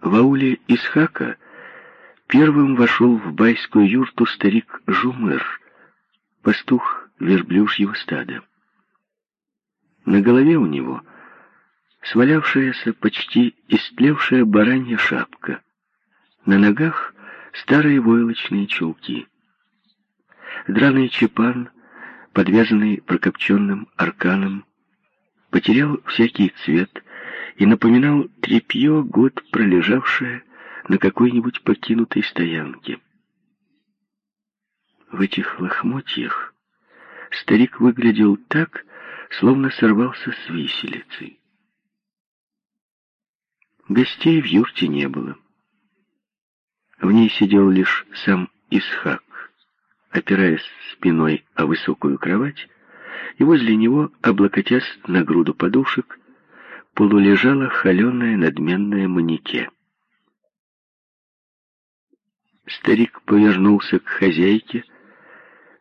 В ауле Исхака первым вошел в байскую юрту старик Жумыр, пастух верблюжьего стада. На голове у него свалявшаяся, почти истлевшая баранья шапка. На ногах старые войлочные чулки. Драный чепан, подвязанный прокопченным арканом, потерял всякий цвет и напоминал тряпье, год пролежавшее на какой-нибудь покинутой стоянке. В этих лохмотьях старик выглядел так, словно сорвался с виселицы. Гостей в юрте не было. В ней сидел лишь сам Исхак, опираясь спиной о высокую кровать, и возле него, облокотясь на груду подушек, полулежала холеная надменная манеке. Старик повернулся к хозяйке,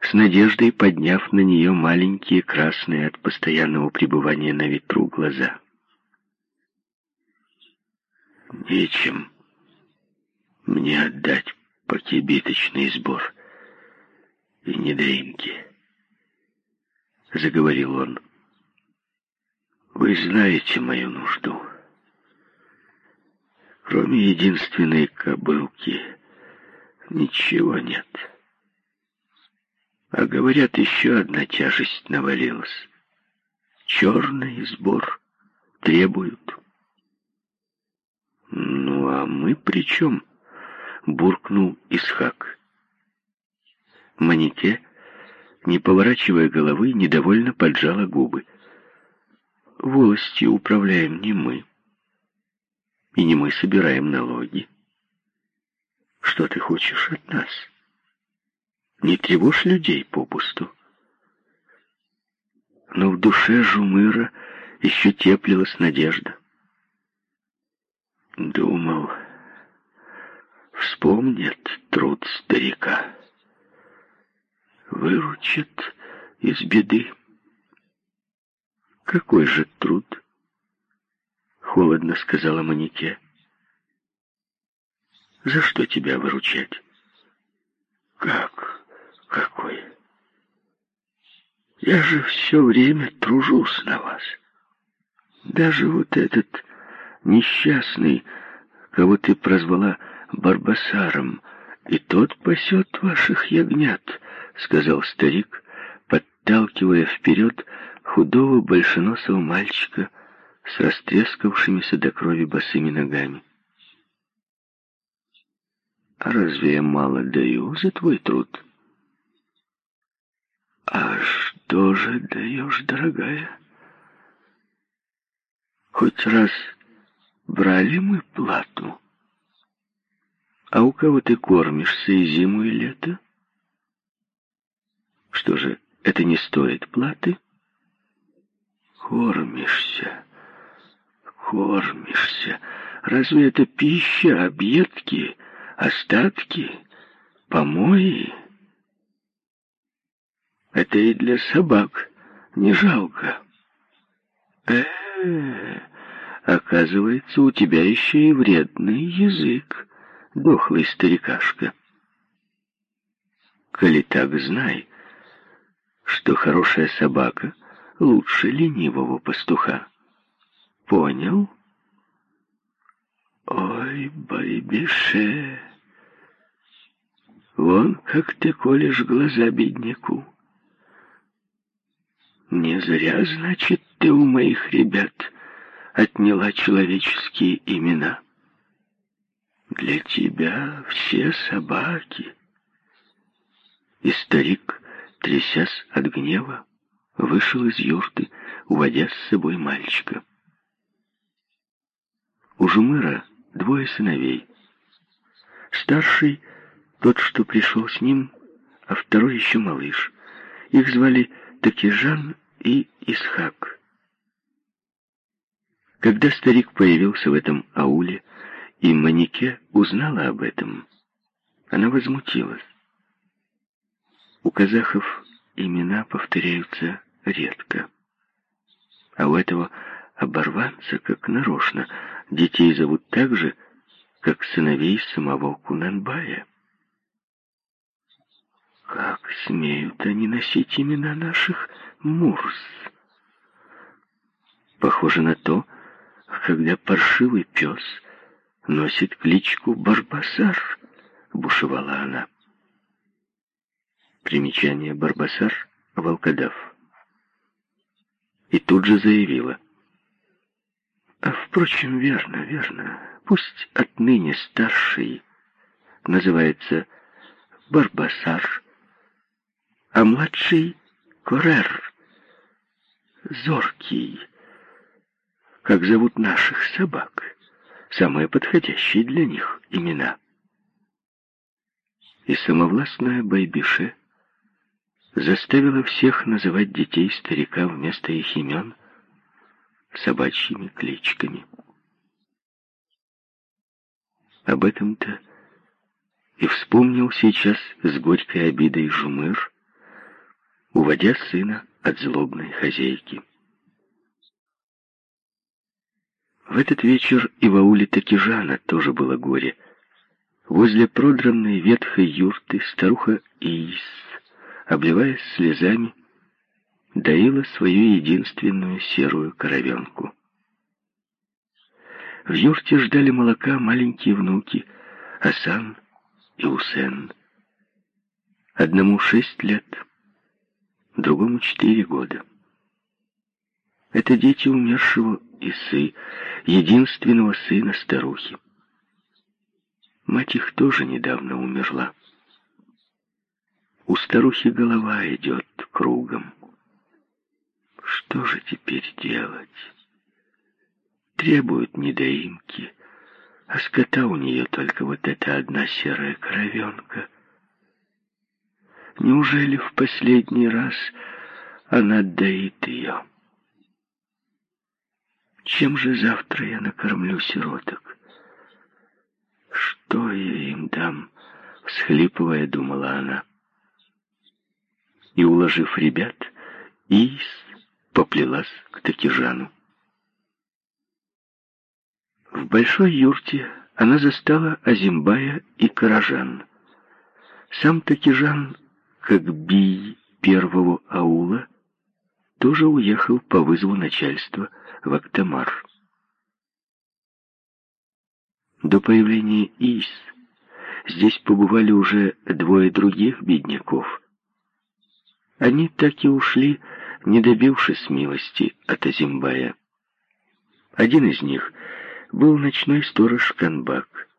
с надеждой подняв на нее маленькие красные от постоянного пребывания на ветру глаза. «Нечем мне отдать покибиточный сбор и недоимки», — заговорил он. «Вы знаете мою нужду. Кроме единственной кобылки ничего нет». А говорят, еще одна тяжесть навалилась. Черный сбор требуют. Ну, а мы при чем? Буркнул Исхак. Манике, не поворачивая головы, недовольно поджала губы. Волостью управляем не мы. И не мы собираем налоги. Что ты хочешь от нас? — не тревожь людей попусту. Но в душе Жумыра еще теплилась надежда. Думал, вспомнит труд старика. Выручит из беды. Какой же труд? Холодно сказала Манике. За что тебя выручать? Как? какой. Я же все время тружусь на вас. Даже вот этот несчастный, кого ты прозвала Барбасаром, и тот пасет ваших ягнят, — сказал старик, подталкивая вперед худого большеносого мальчика с растрескавшимися до крови босыми ногами. «А разве я мало даю за твой труд?» «А что же даешь, дорогая? Хоть раз брали мы плату? А у кого ты кормишься и зиму, и лето? Что же, это не стоит платы? Кормишься, кормишься. Разве это пища, объедки, остатки, помои?» Это и для собак не жалко. Э, оказывается, у тебя еще и вредный язык, дохлый старикашка. Коли так знай, что хорошая собака лучше ленивого пастуха. Понял? Ой, байбише, вон как ты колешь глаза бедняку. Не зря, значит, ты у моих ребят отняла человеческие имена. Для тебя все собаки. И старик, трясясь от гнева, вышел из юрты, уводя с собой мальчика. У Жумыра двое сыновей. Старший — тот, что пришел с ним, а второй еще малыш. Их звали Такижан и Исхак. Когда старик появился в этом ауле, и Манике узнала об этом, она возмутилась. У казахов имена повторяются редко. А у этого оборванца, как нарочно, детей зовут так же, как сыновей самого Кунанбая. Как смеют они носить имена наших Мурс? Похоже на то, когда паршивый пес носит кличку Барбасар, бушевала она. Примечание Барбасар — волкодав. И тут же заявила. А, впрочем, верно, верно. Пусть отныне старший называется Барбасар, а младший — Корер, зоркий, как зовут наших собак, самые подходящие для них имена. И самовластная Байбише заставила всех называть детей старика вместо их имен собачьими кличками. Об этом-то и вспомнил сейчас с горькой обидой Жумыр, уводя сына от злобной хозяйки. В этот вечер и в ауле Такижана тоже было горе. Возле продранной ветхой юрты старуха Иис, обливаясь слезами, доила свою единственную серую коровенку. В юрте ждали молока маленькие внуки Асан и Усен. Одному шесть лет, другому четыре года. Это дети умершего Исы, единственного сына старухи. Мать их тоже недавно умерла. У старухи голова идет кругом. Что же теперь делать? Требуют недоимки, а скота у нее только вот эта одна серая коровенка. Неужели в последний раз она доит ее? Чем же завтра я накормлю сироток? Что я им дам? Всхлипывая, думала она. И, уложив ребят, Ис поплелась к Такижану. В большой юрте она застала Азимбая и Каражан. Сам Такижан, как бий первого аула, тоже уехал по вызову начальства в Актамар. До появления Ис здесь побывали уже двое других бедняков. Они так и ушли, не добившись милости от Азимбая. Один из них был ночной сторож Канбак.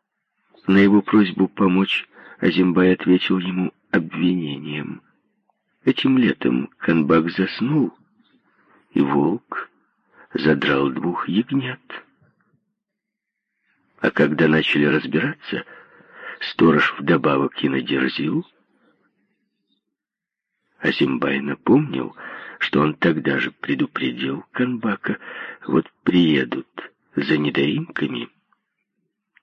На его просьбу помочь Азимбай ответил ему обвинением. Этим летом Канбак заснул, и волк задрал двух ягнят. А когда начали разбираться, сторож вдобавок и надерзил. Азимбай напомнил, что он тогда же предупредил Канбака, вот приедут за недоимками,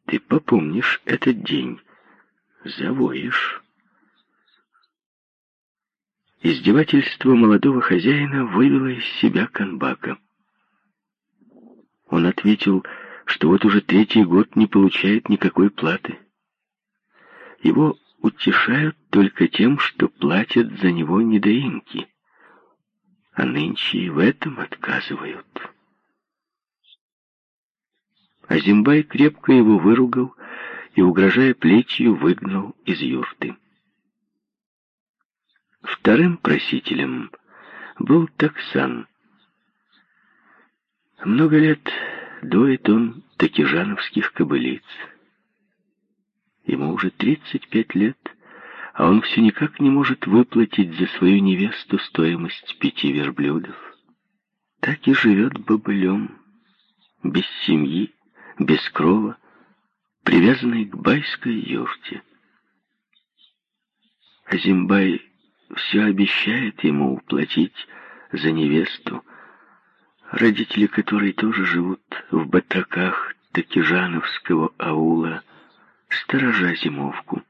ты попомнишь этот день, завоишь. Издевательство молодого хозяина вывело из себя Канбака. Он ответил, что вот уже третий год не получает никакой платы. Его утешают только тем, что платят за него недоимки, а нынче и в этом отказывают. Азимбай крепко его выругал и, угрожая плетью, выгнал из юрты. Вторым просителем был Таксан, много лет доит он такижановских кобылиц. Ему уже 35 лет, а он все никак не может выплатить за свою невесту стоимость пяти верблюдов. Так и живет бобылем, без семьи, без крова, привязанный к байской юрте. Азимбай все обещает ему уплатить за невесту, родители которой тоже живут в батраках Такижановского аула, сторожа зимовку.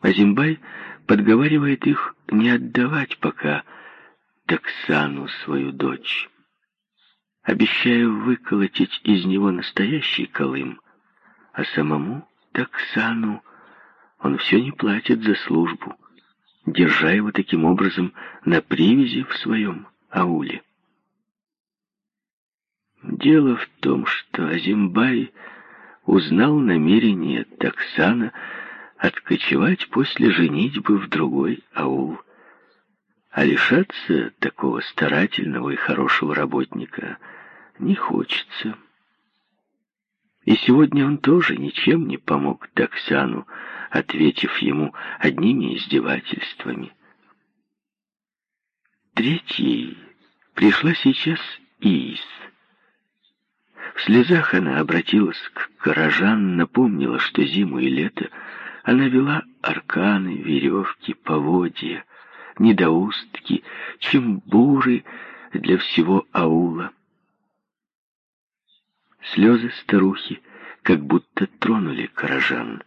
Азимбай подговаривает их не отдавать пока Таксану свою дочь, обещая выколотить из него настоящий колым, а самому Таксану он все не платит за службу, держа его таким образом на привязи в своем ауле. Дело в том, что Азимбай узнал намерение Таксана откочевать после женитьбы в другой аул. А лишаться такого старательного и хорошего работника не хочется. И сегодня он тоже ничем не помог Таксану, ответив ему одними издевательствами. Третьей пришла сейчас Иис. В слезах она обратилась к горожан, напомнила, что зиму и лето она вела арканы, веревки, поводья, недоустки, чембуры для всего аула. Слезы старухи как будто тронули горожан.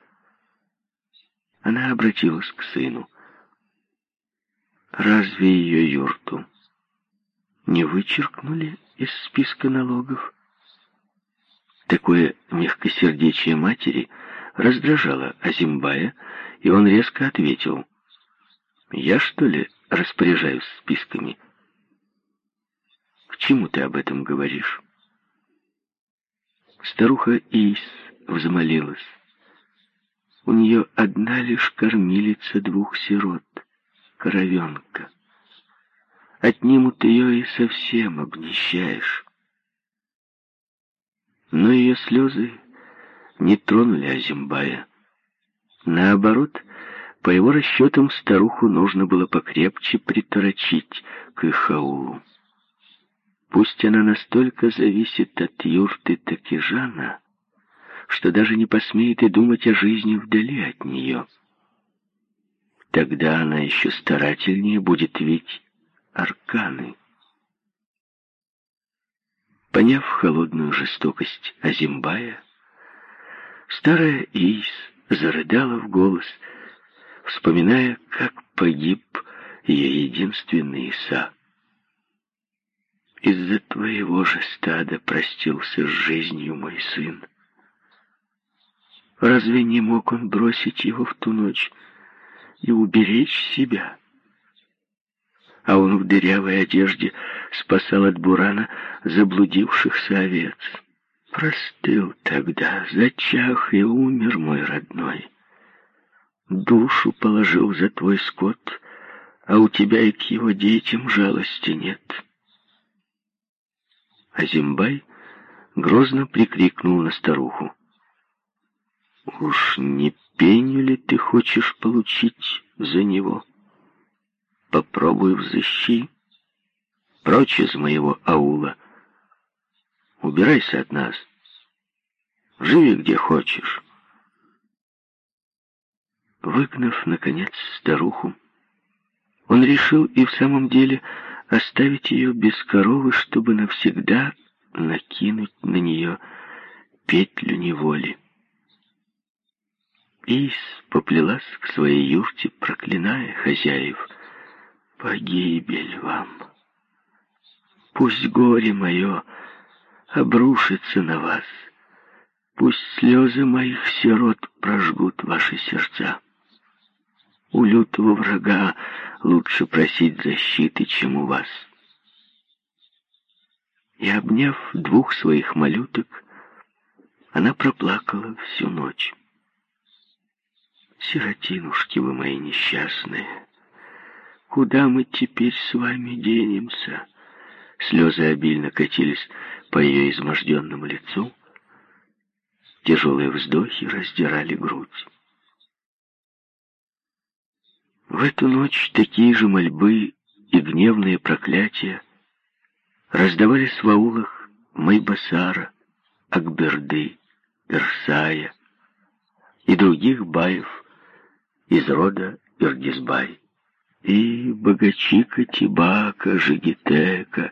Она обратилась к сыну. Разве ее юрту не вычеркнули из списка налогов? Такое мягкосердечие матери раздражало Азимбая, и он резко ответил. «Я, что ли, распоряжаюсь списками?» «К чему ты об этом говоришь?» Старуха Ис взмолилась. У нее одна лишь кормилица двух сирот, коровенка. Отнимут ее и совсем обнищаешь. Но ее слезы не тронули Азимбая. Наоборот, по его расчетам, старуху нужно было покрепче приторочить к Ихаулу. Пусть она настолько зависит от юрты Такижана, что даже не посмеет и думать о жизни вдали от нее. Тогда она еще старательнее будет видеть арканы. Поняв холодную жестокость Азимбая, старая Ис зарыдала в голос, вспоминая, как погиб ее единственный Иса. Из-за твоего же стада простился с жизнью мой сын. Разве не мог он бросить его в ту ночь и уберечь себя? А он в дырявой одежде спасал от бурана заблудившихся овец. Простыл тогда, зачах и умер мой родной. Душу положил за твой скот, а у тебя и к его детям жалости нет. Азимбай грозно прикрикнул на старуху. «Уж не пеню ли ты хочешь получить за него? Попробуй взыщи. Прочь из моего аула. Убирайся от нас. Живи где хочешь». Выгнав, наконец, старуху, он решил и в самом деле оставить ее без коровы, чтобы навсегда накинуть на нее петлю неволи. Ис поплелась к своей юрте, проклиная хозяев. «Погибель вам! Пусть горе мое обрушится на вас, пусть слезы моих сирот прожгут ваши сердца. У лютого врага лучше просить защиты, чем у вас. И обняв двух своих малюток, она проплакала всю ночь. «Сиротинушки вы мои несчастные, куда мы теперь с вами денемся?» Слезы обильно катились по ее изможденному лицу. Тяжелые вздохи раздирали грудь. В эту ночь такие же мольбы и гневные проклятия раздавались в аулах Майбасара, Акберды, Ирсая и других баев из рода Иргизбай. И богачика Тибака, Жигитека,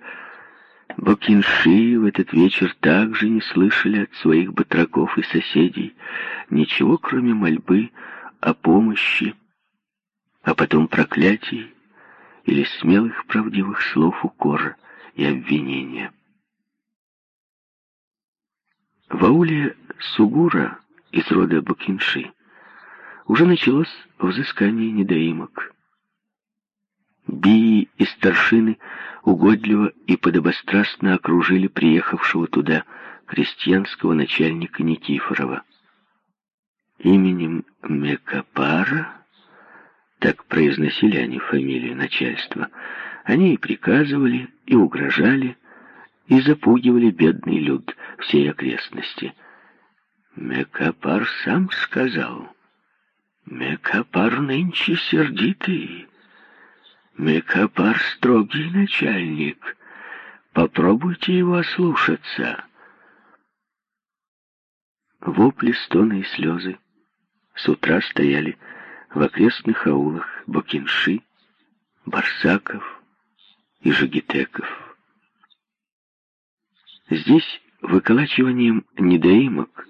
Бокинши в этот вечер также не слышали от своих батраков и соседей ничего, кроме мольбы о помощи а потом проклятий или смелых правдивых слов укора и обвинения. В ауле Сугура из рода Бакинши, уже началось взыскание недоимок. Бии и старшины угодливо и подобострастно окружили приехавшего туда крестьянского начальника Никифорова. Именем Мекапара, так произносили они фамилию начальства, они и приказывали, и угрожали, и запугивали бедный люд всей окрестности. Мекапар сам сказал, Мекапар нынче сердитый, Мекапар строгий начальник. Попробуйте его ослушаться. Вопли, стоны и слезы с утра стояли в окрестных аулах Бокинши, Барсаков и Жигитеков. Здесь выколачиванием недоимок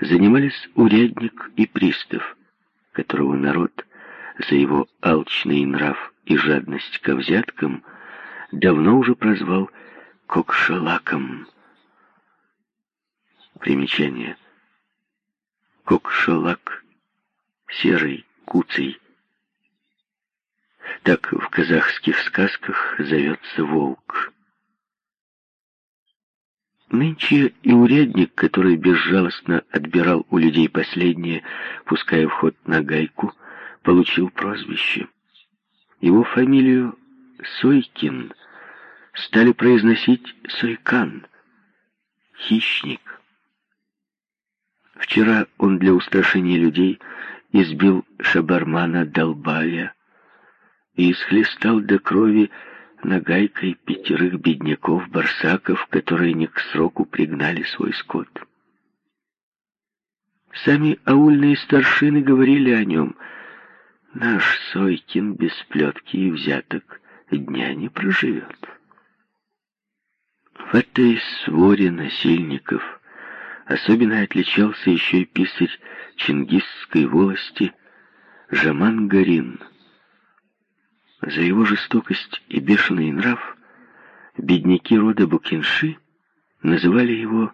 занимались урядник и пристав, которого народ за его алчный нрав и жадность ко взяткам давно уже прозвал Кокшалаком. Примечание. Кокшалак. Серый, куцый. Так в казахских сказках зовется волк. Нынче и урядник, который безжалостно отбирал у людей последнее, пуская в ход на гайку, получил прозвище. Его фамилию Сойкин стали произносить Сойкан, хищник. Вчера он для устрашения людей избил шабармана Долбая и исхлестал до крови нагайкой пятерых бедняков-барсаков, которые не к сроку пригнали свой скот. Сами аульные старшины говорили о нем — Наш Сойкин без плетки и взяток дня не проживет. В этой своре насильников особенно отличался еще и писарь Чингисской волости Жаман Гарин. За его жестокость и бешеный нрав бедняки рода Букинши называли его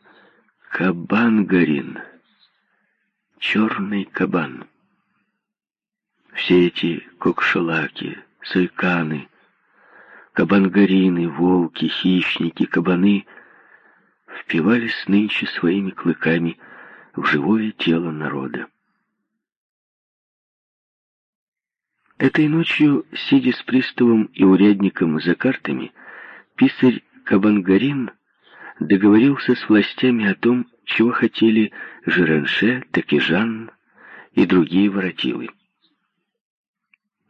Кабан Гарин, черный кабан. Все эти кокшалаки, сайканы, кабангарины, волки, хищники, кабаны впивались нынче своими клыками в живое тело народа. Этой ночью, сидя с приставом и урядником за картами, писарь Кабангарин договорился с властями о том, чего хотели Жиранше, Такижан и другие воротилы.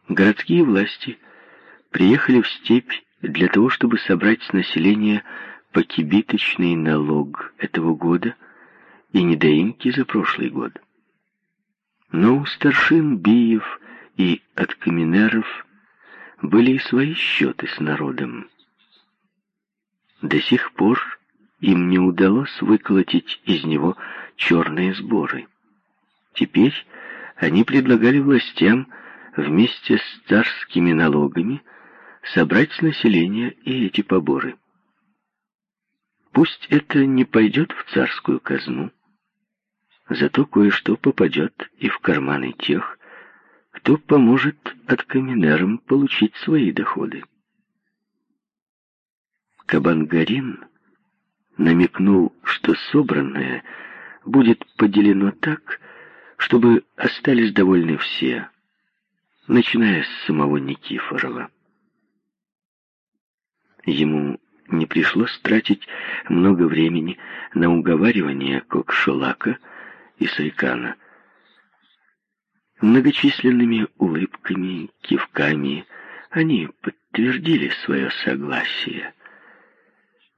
Городские власти приехали в степь для того, чтобы собрать с населения покибиточный налог этого года и недоимки за прошлый год. Но у старшин Биев и Откаминеров были и свои счеты с народом. До сих пор им не удалось выколотить из него черные сборы. Теперь они предлагали властям вместе с царскими налогами собрать с населения и эти поборы. Пусть это не пойдет в царскую казну, зато кое-что попадет и в карманы тех, кто поможет от каменерам получить свои доходы. Кабангарин намекнул, что собранное будет поделено так, чтобы остались довольны все, начиная с самого Никифорова. Ему не пришлось тратить много времени на уговаривание Кокшелака и Сайкана. Многочисленными улыбками, кивками они подтвердили свое согласие.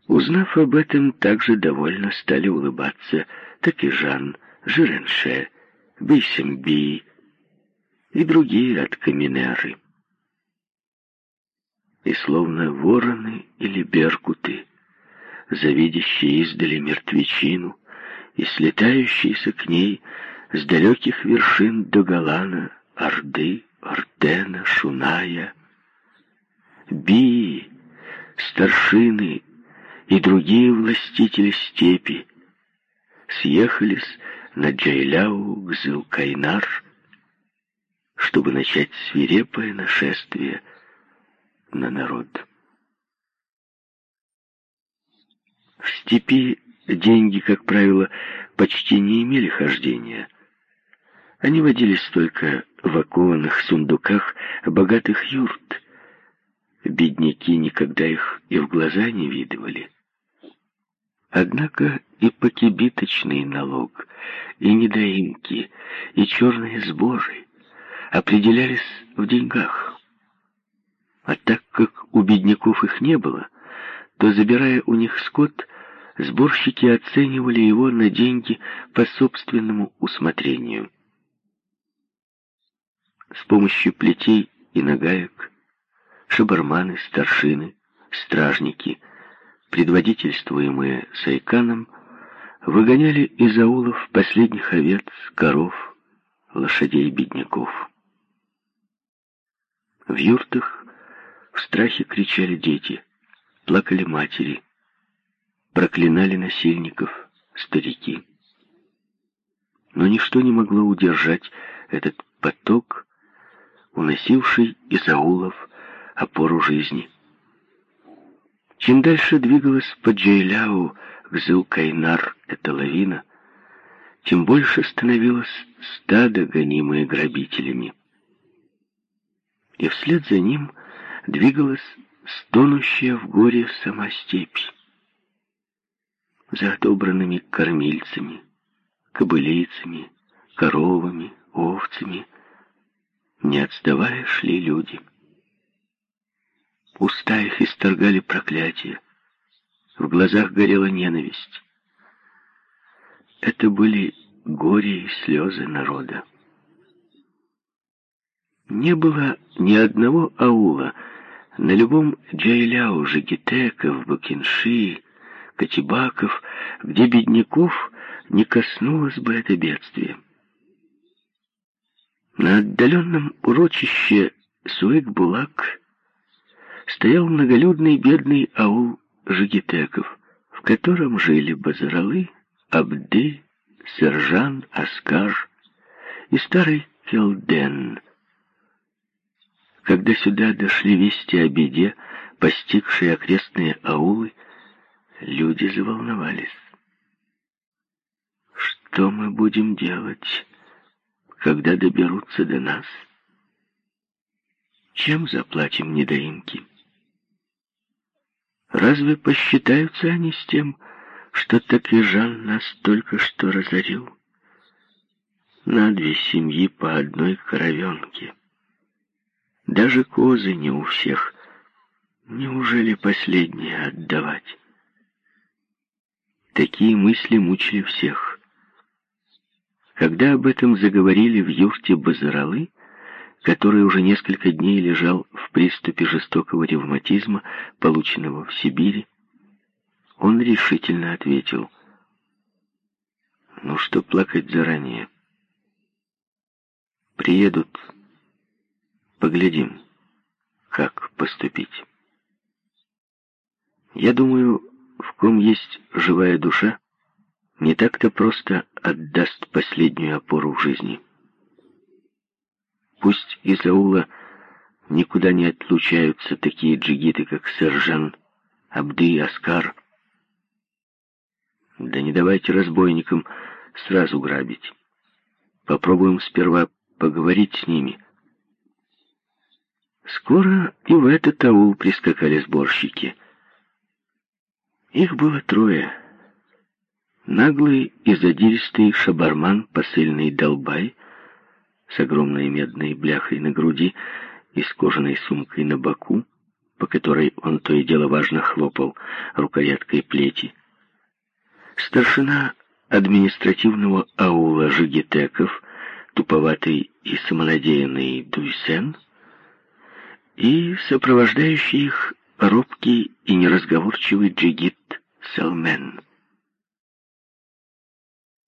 Узнав об этом, также довольно стали улыбаться так и Жан, Жиренше, Бейсемби, и другие от каменеры. И словно вороны или беркуты, завидящие издали мертвечину и слетающиеся к ней с далеких вершин до Галана, Орды, Ортена, Шуная, Бии, старшины и другие властители степи съехались на Джайляу Гзыл-Кайнар, чтобы начать свирепое нашествие на народ. В степи деньги, как правило, почти не имели хождения. Они водились только в окованных сундуках богатых юрт. Бедняки никогда их и в глаза не видывали. Однако и покибиточный налог, и недоимки, и черные сборы определялись в деньгах. А так как у бедняков их не было, то, забирая у них скот, сборщики оценивали его на деньги по собственному усмотрению. С помощью плетей и нагаек шабарманы, старшины, стражники, предводительствуемые Сайканом, выгоняли из аулов последних овец, коров, лошадей бедняков. В юртах в страхе кричали дети, плакали матери, проклинали насильников старики. Но ничто не могло удержать этот поток, уносивший из аулов опору жизни. Чем дальше двигалась по Джейляу к Зилкайнар эта лавина, тем больше становилось стадо, гонимое грабителями. И вслед за ним двигалась стонущая в горе сама степь. За отобранными кормильцами, кобылицами, коровами, овцами, не отставая шли люди. Уста их исторгали проклятие. В глазах горела ненависть. Это были горе и слезы народа. Не было ни одного аула на любом Джайляу, Жигитеков, Бакинши, Катибаков, где бедняков не коснулось бы это бедствие. На отдаленном урочище Суэк-Булак стоял многолюдный бедный аул Жигитеков, в котором жили Базаралы, Абды, Сержан, Аскар и старый Келден. Когда сюда дошли вести о беде, постигшие окрестные аулы, люди заволновались. Что мы будем делать, когда доберутся до нас? Чем заплатим недоимки? Разве посчитаются они с тем, что Жан нас только что разорил? На две семьи по одной коровенке. Даже козы не у всех. Неужели последние отдавать? Такие мысли мучили всех. Когда об этом заговорили в юрте Базаралы, который уже несколько дней лежал в приступе жестокого ревматизма, полученного в Сибири, он решительно ответил, «Ну что плакать заранее? Приедут, поглядим, как поступить. Я думаю, в ком есть живая душа, не так-то просто отдаст последнюю опору в жизни». Пусть из аула никуда не отлучаются такие джигиты, как Сержан, Абды Аскар. Да не давайте разбойникам сразу грабить. Попробуем сперва поговорить с ними. Скоро и в этот аул прискакали сборщики. Их было трое. Наглый и задиристый шабарман, посыльный Долбай — с огромной медной бляхой на груди и с кожаной сумкой на боку, по которой он то и дело важно хлопал рукояткой плети. Старшина административного аула Жигитеков, туповатый и самонадеянный Дуйсен, и сопровождающий их робкий и неразговорчивый джигит Салмен.